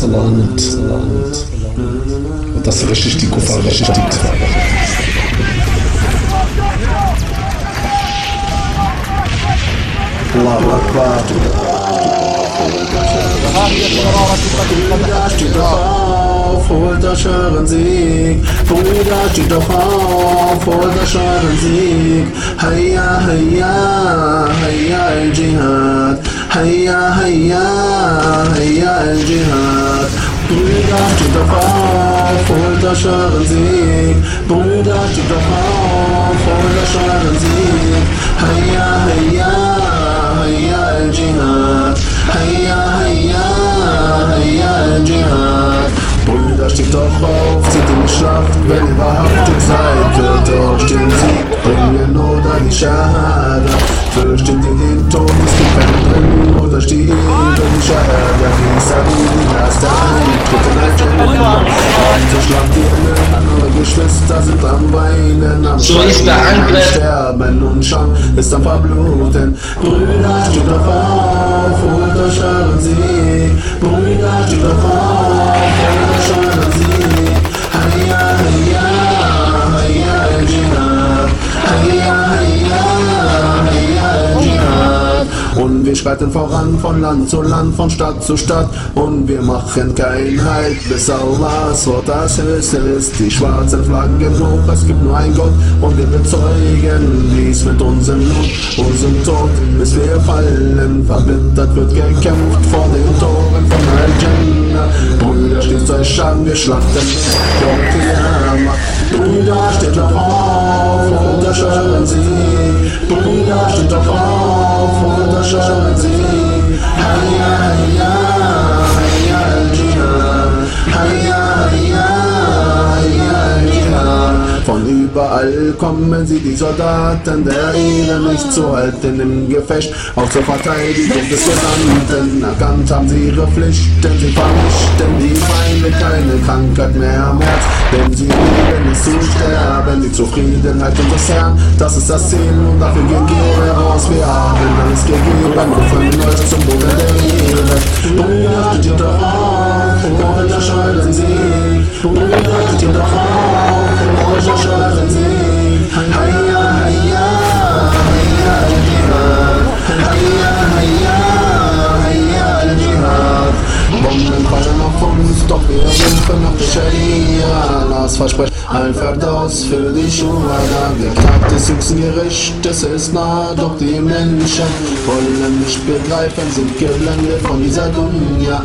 Salat. Und das richtig die Kuffer, richtig die Kuffer. الله أكبر vor der Scherensieg, Brüder steht doch auf, vor der Scherensieg, Heya, heia, heia, El Jihad. Hayya, hayya, hayya al-Jihad. Brüder, steht doch auf, holt euch euren Sieg. Brüder, steht doch auf, holt euch euren Sieg. Hayya, hayya, hayya al-Jihad. Hayya, hayya, hayya al-Jihad. Brüder, steht doch auf, zieht in die Schlacht, wenn ihr wahrhaftig seid, wird euch den Sieg bringen Schade. Die Sabine, das dahin, tritt in ein Gentleman. Und so schlagt ihr an, Geschwister sind am Weinen, am So ist der Angriff. Sterben und Scham ist am Verbluten. Brüder, steht auf, holt euch euren Sieg. Brüder, steht auf, Und wir schreiten voran von Land zu Land, von Stadt zu Stadt. Und wir machen kein Halt, bis Allahs Wort das Höchste ist. Die schwarzen Flaggen hoch, es gibt nur ein Gott. Und wir bezeugen dies mit unserem Blut, unserem Tod, bis wir fallen. Verbittert wird gekämpft vor den Toren von Al-Jannah. Brüder, steht euch an, wir schlachten. Brüder, steht doch auf, euch euren Sieg. Brüder, steht doch auf, holt euch euren Sieg. Hayya, hayya, überall kommen sie, die Soldaten, der ihnen nicht zu halten im Gefecht, auch zur Verteidigung des Gesandten. Erkannt haben sie ihre Pflichten, sie vernichten die Feinde, keine Krankheit mehr am Herz, denn sie lieben es zu sterben, die Zufriedenheit unseres Herrn, das ist das Ziel. Und dafür gehen wir raus, wir haben alles gegeben, rufen euch zum Boden der Ehre. Brüder, steht doch auf, euch euren Sieg, Brüder, steht doch auf, doch wir nach der Scharia. Allahs Versprechen, Al-Firdaus für die Schuhada. Geklagt des höchsten Gerichtes ist nah, doch die Menschen wollen nicht begreifen, sind geblendet von dieser Dunya.